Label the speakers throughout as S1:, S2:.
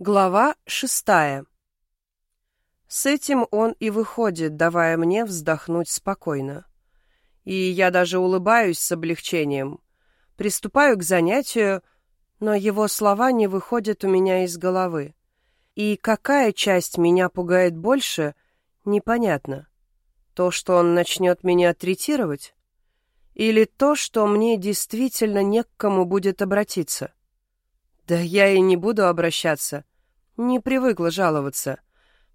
S1: Глава шестая. С этим он и выходит, давая мне вздохнуть спокойно. И я даже улыбаюсь с облегчением. Приступаю к занятию, но его слова не выходят у меня из головы. И какая часть меня пугает больше, непонятно. То, что он начнет меня третировать? Или то, что мне действительно не к кому будет обратиться? Да я и не буду обращаться. Не привыкла жаловаться.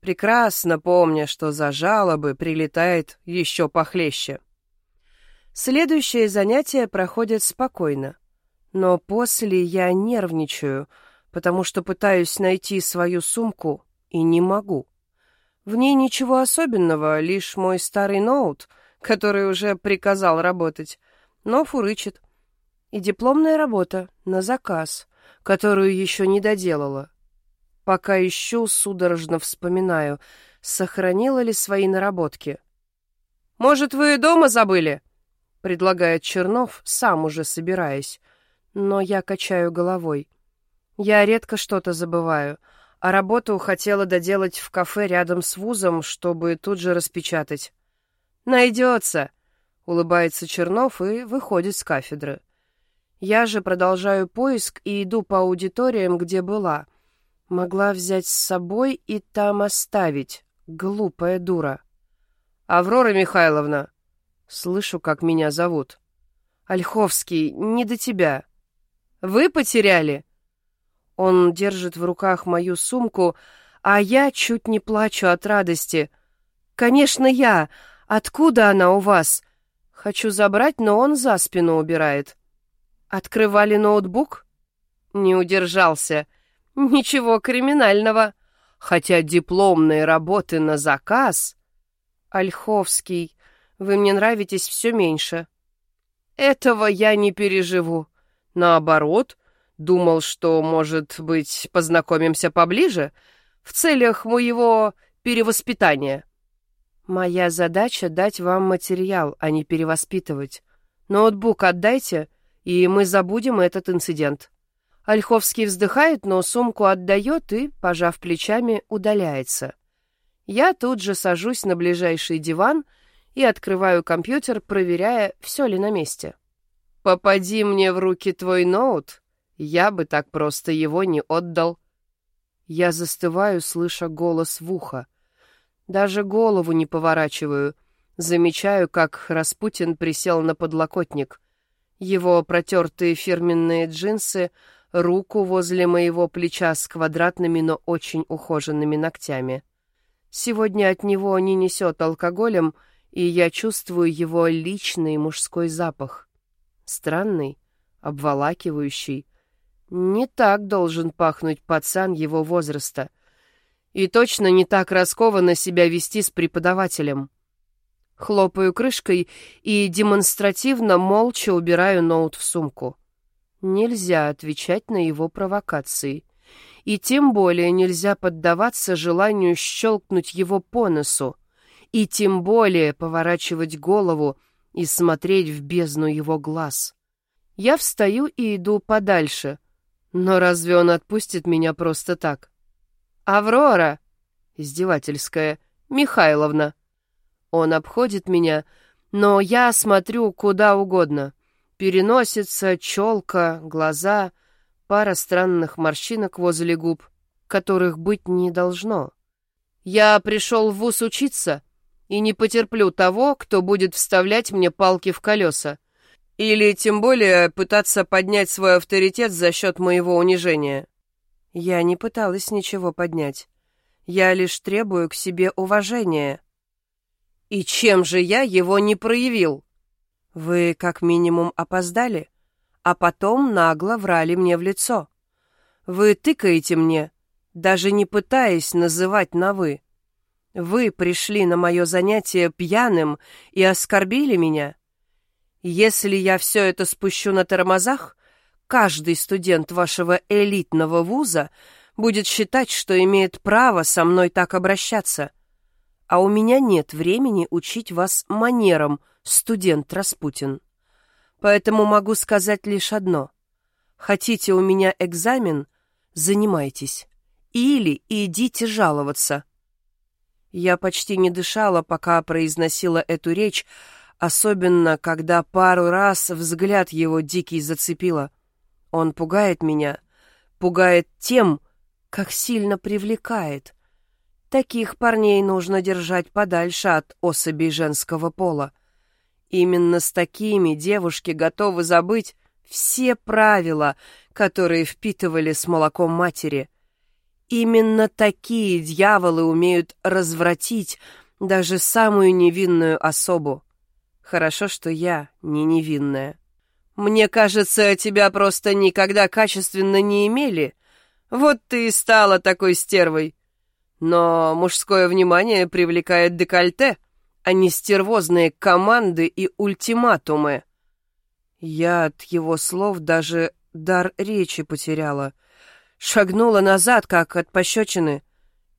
S1: Прекрасно помня, что за жалобы прилетает еще похлеще. Следующее занятие проходит спокойно. Но после я нервничаю, потому что пытаюсь найти свою сумку и не могу. В ней ничего особенного, лишь мой старый ноут, который уже приказал работать, но фурычит. И дипломная работа на заказ которую еще не доделала. Пока ищу, судорожно вспоминаю, сохранила ли свои наработки. «Может, вы дома забыли?» — предлагает Чернов, сам уже собираясь. Но я качаю головой. Я редко что-то забываю, а работу хотела доделать в кафе рядом с вузом, чтобы тут же распечатать. «Найдется!» — улыбается Чернов и выходит с кафедры. Я же продолжаю поиск и иду по аудиториям, где была. Могла взять с собой и там оставить. Глупая дура. «Аврора Михайловна!» Слышу, как меня зовут. «Ольховский, не до тебя. Вы потеряли?» Он держит в руках мою сумку, а я чуть не плачу от радости. «Конечно, я! Откуда она у вас?» Хочу забрать, но он за спину убирает. Открывали ноутбук? Не удержался. Ничего криминального. Хотя дипломные работы на заказ... Ольховский, вы мне нравитесь все меньше. Этого я не переживу. Наоборот, думал, что, может быть, познакомимся поближе в целях моего перевоспитания. Моя задача — дать вам материал, а не перевоспитывать. Ноутбук отдайте — и мы забудем этот инцидент. Ольховский вздыхает, но сумку отдает и, пожав плечами, удаляется. Я тут же сажусь на ближайший диван и открываю компьютер, проверяя, все ли на месте. «Попади мне в руки твой ноут, я бы так просто его не отдал». Я застываю, слыша голос в ухо. Даже голову не поворачиваю. Замечаю, как Распутин присел на подлокотник — его протертые фирменные джинсы, руку возле моего плеча с квадратными, но очень ухоженными ногтями. Сегодня от него не несет алкоголем, и я чувствую его личный мужской запах. Странный, обволакивающий. Не так должен пахнуть пацан его возраста. И точно не так раскованно себя вести с преподавателем. Хлопаю крышкой и демонстративно молча убираю ноут в сумку. Нельзя отвечать на его провокации. И тем более нельзя поддаваться желанию щелкнуть его по носу. И тем более поворачивать голову и смотреть в бездну его глаз. Я встаю и иду подальше. Но разве он отпустит меня просто так? «Аврора!» — издевательская. «Михайловна!» Он обходит меня, но я смотрю куда угодно. Переносится, челка, глаза, пара странных морщинок возле губ, которых быть не должно. Я пришел в вуз учиться и не потерплю того, кто будет вставлять мне палки в колеса. Или, тем более, пытаться поднять свой авторитет за счет моего унижения. Я не пыталась ничего поднять. Я лишь требую к себе уважения. И чем же я его не проявил? Вы как минимум опоздали, а потом нагло врали мне в лицо. Вы тыкаете мне, даже не пытаясь называть на «вы». Вы пришли на мое занятие пьяным и оскорбили меня. Если я все это спущу на тормозах, каждый студент вашего элитного вуза будет считать, что имеет право со мной так обращаться а у меня нет времени учить вас манерам, студент Распутин. Поэтому могу сказать лишь одно. Хотите у меня экзамен? Занимайтесь. или идите жаловаться. Я почти не дышала, пока произносила эту речь, особенно когда пару раз взгляд его дикий зацепила. Он пугает меня, пугает тем, как сильно привлекает. Таких парней нужно держать подальше от особей женского пола. Именно с такими девушки готовы забыть все правила, которые впитывали с молоком матери. Именно такие дьяволы умеют развратить даже самую невинную особу. Хорошо, что я не невинная. Мне кажется, тебя просто никогда качественно не имели. Вот ты и стала такой стервой. Но мужское внимание привлекает декольте, а не стервозные команды и ультиматумы. Я от его слов даже дар речи потеряла. Шагнула назад, как от пощечины.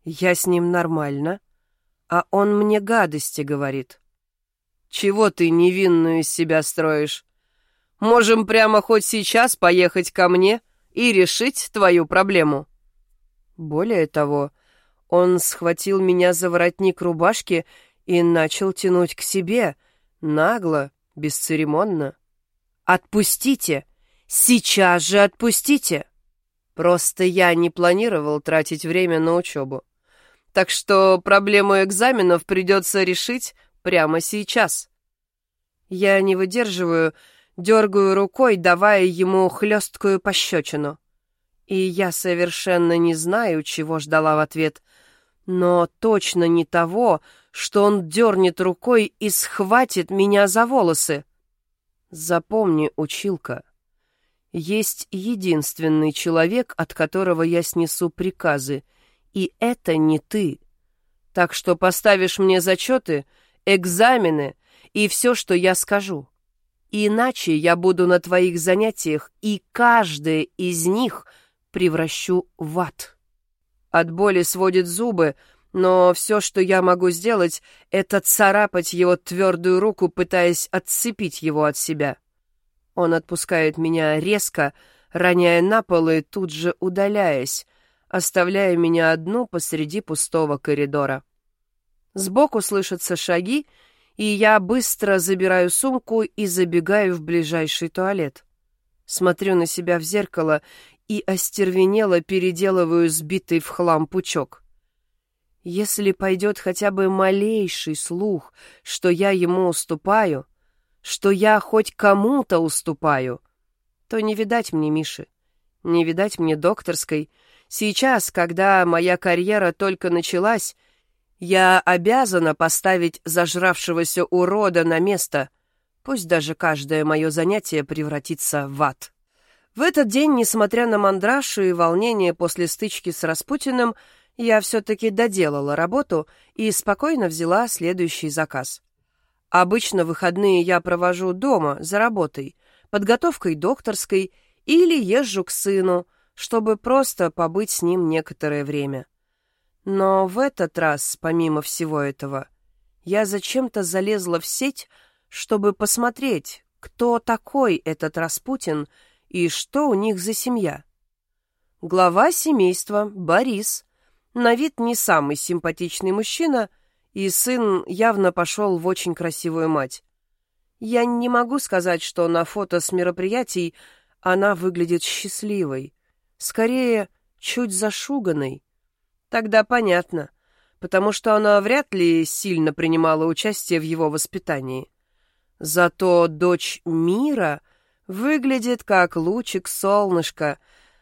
S1: Я с ним нормально, а он мне гадости говорит. Чего ты невинную из себя строишь? Можем прямо хоть сейчас поехать ко мне и решить твою проблему. Более того, он схватил меня за воротник рубашки и начал тянуть к себе, нагло, бесцеремонно. «Отпустите! Сейчас же отпустите!» Просто я не планировал тратить время на учебу. Так что проблему экзаменов придется решить прямо сейчас. Я не выдерживаю, дергаю рукой, давая ему хлесткую пощечину. И я совершенно не знаю, чего ждала в ответ, но точно не того, что он дернет рукой и схватит меня за волосы. Запомни, училка, есть единственный человек, от которого я снесу приказы, и это не ты. Так что поставишь мне зачеты, экзамены и все, что я скажу. Иначе я буду на твоих занятиях, и каждое из них превращу в ад. От боли сводит зубы, но все, что я могу сделать, это царапать его твердую руку, пытаясь отцепить его от себя. Он отпускает меня резко, роняя на пол и тут же удаляясь, оставляя меня одну посреди пустого коридора. Сбоку слышатся шаги, и я быстро забираю сумку и забегаю в ближайший туалет. Смотрю на себя в зеркало и остервенело переделываю сбитый в хлам пучок. Если пойдет хотя бы малейший слух, что я ему уступаю, что я хоть кому-то уступаю, то не видать мне Миши, не видать мне докторской. Сейчас, когда моя карьера только началась, я обязана поставить зажравшегося урода на место, пусть даже каждое мое занятие превратится в ад. В этот день, несмотря на мандрашу и волнение после стычки с Распутиным, я все-таки доделала работу и спокойно взяла следующий заказ. Обычно выходные я провожу дома, за работой, подготовкой докторской или езжу к сыну, чтобы просто побыть с ним некоторое время. Но в этот раз, помимо всего этого, я зачем-то залезла в сеть, чтобы посмотреть, кто такой этот Распутин и что у них за семья. Глава семейства, Борис, на вид не самый симпатичный мужчина, и сын явно пошел в очень красивую мать. Я не могу сказать, что на фото с мероприятий она выглядит счастливой. Скорее, чуть зашуганной. Тогда понятно, потому что она вряд ли сильно принимала участие в его воспитании. Зато дочь мира Выглядит как лучик солнышка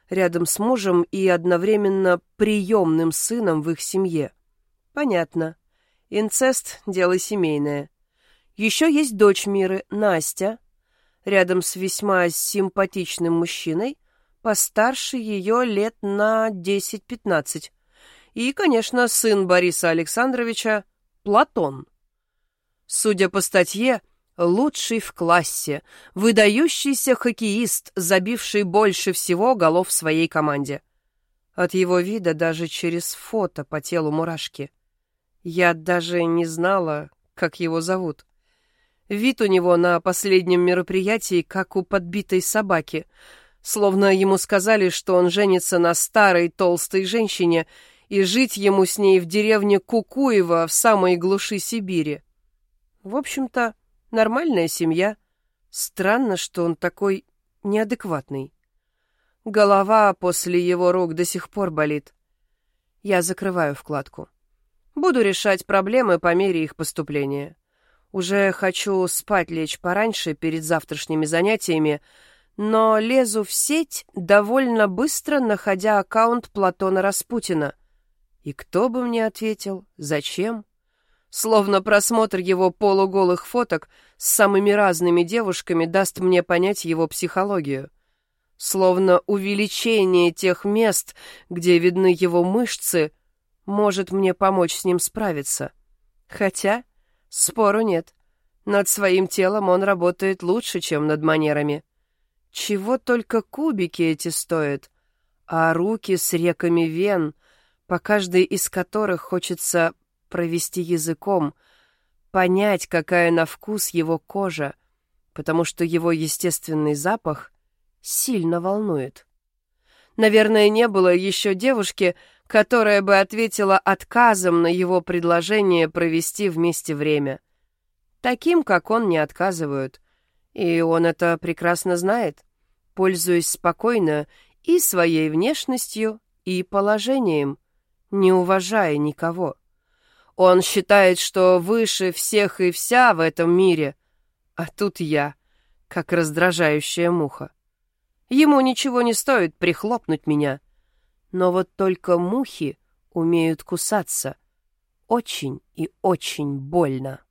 S1: рядом с мужем и одновременно приемным сыном в их семье. Понятно. Инцест — дело семейное. Еще есть дочь Миры, Настя, рядом с весьма симпатичным мужчиной, постарше ее лет на 10-15. И, конечно, сын Бориса Александровича, Платон. Судя по статье, лучший в классе, выдающийся хоккеист, забивший больше всего голов в своей команде. От его вида даже через фото по телу мурашки. Я даже не знала, как его зовут. Вид у него на последнем мероприятии, как у подбитой собаки. словно ему сказали, что он женится на старой толстой женщине, и жить ему с ней в деревне Кукуево в самой глуши Сибири. В общем-то, нормальная семья. Странно, что он такой неадекватный. Голова после его рук до сих пор болит. Я закрываю вкладку. Буду решать проблемы по мере их поступления. Уже хочу спать лечь пораньше перед завтрашними занятиями, но лезу в сеть довольно быстро, находя аккаунт Платона Распутина. И кто бы мне ответил, зачем? Словно просмотр его полуголых фоток с самыми разными девушками даст мне понять его психологию. Словно увеличение тех мест, где видны его мышцы, может мне помочь с ним справиться. Хотя Спору нет. Над своим телом он работает лучше, чем над манерами. Чего только кубики эти стоят, а руки с реками вен, по каждой из которых хочется провести языком, понять, какая на вкус его кожа, потому что его естественный запах сильно волнует. Наверное, не было еще девушки, которая бы ответила отказом на его предложение провести вместе время. Таким, как он, не отказывают. И он это прекрасно знает, пользуясь спокойно и своей внешностью, и положением, не уважая никого. Он считает, что выше всех и вся в этом мире, а тут я, как раздражающая муха. Ему ничего не стоит прихлопнуть меня — но вот только мухи умеют кусаться. Очень и очень больно.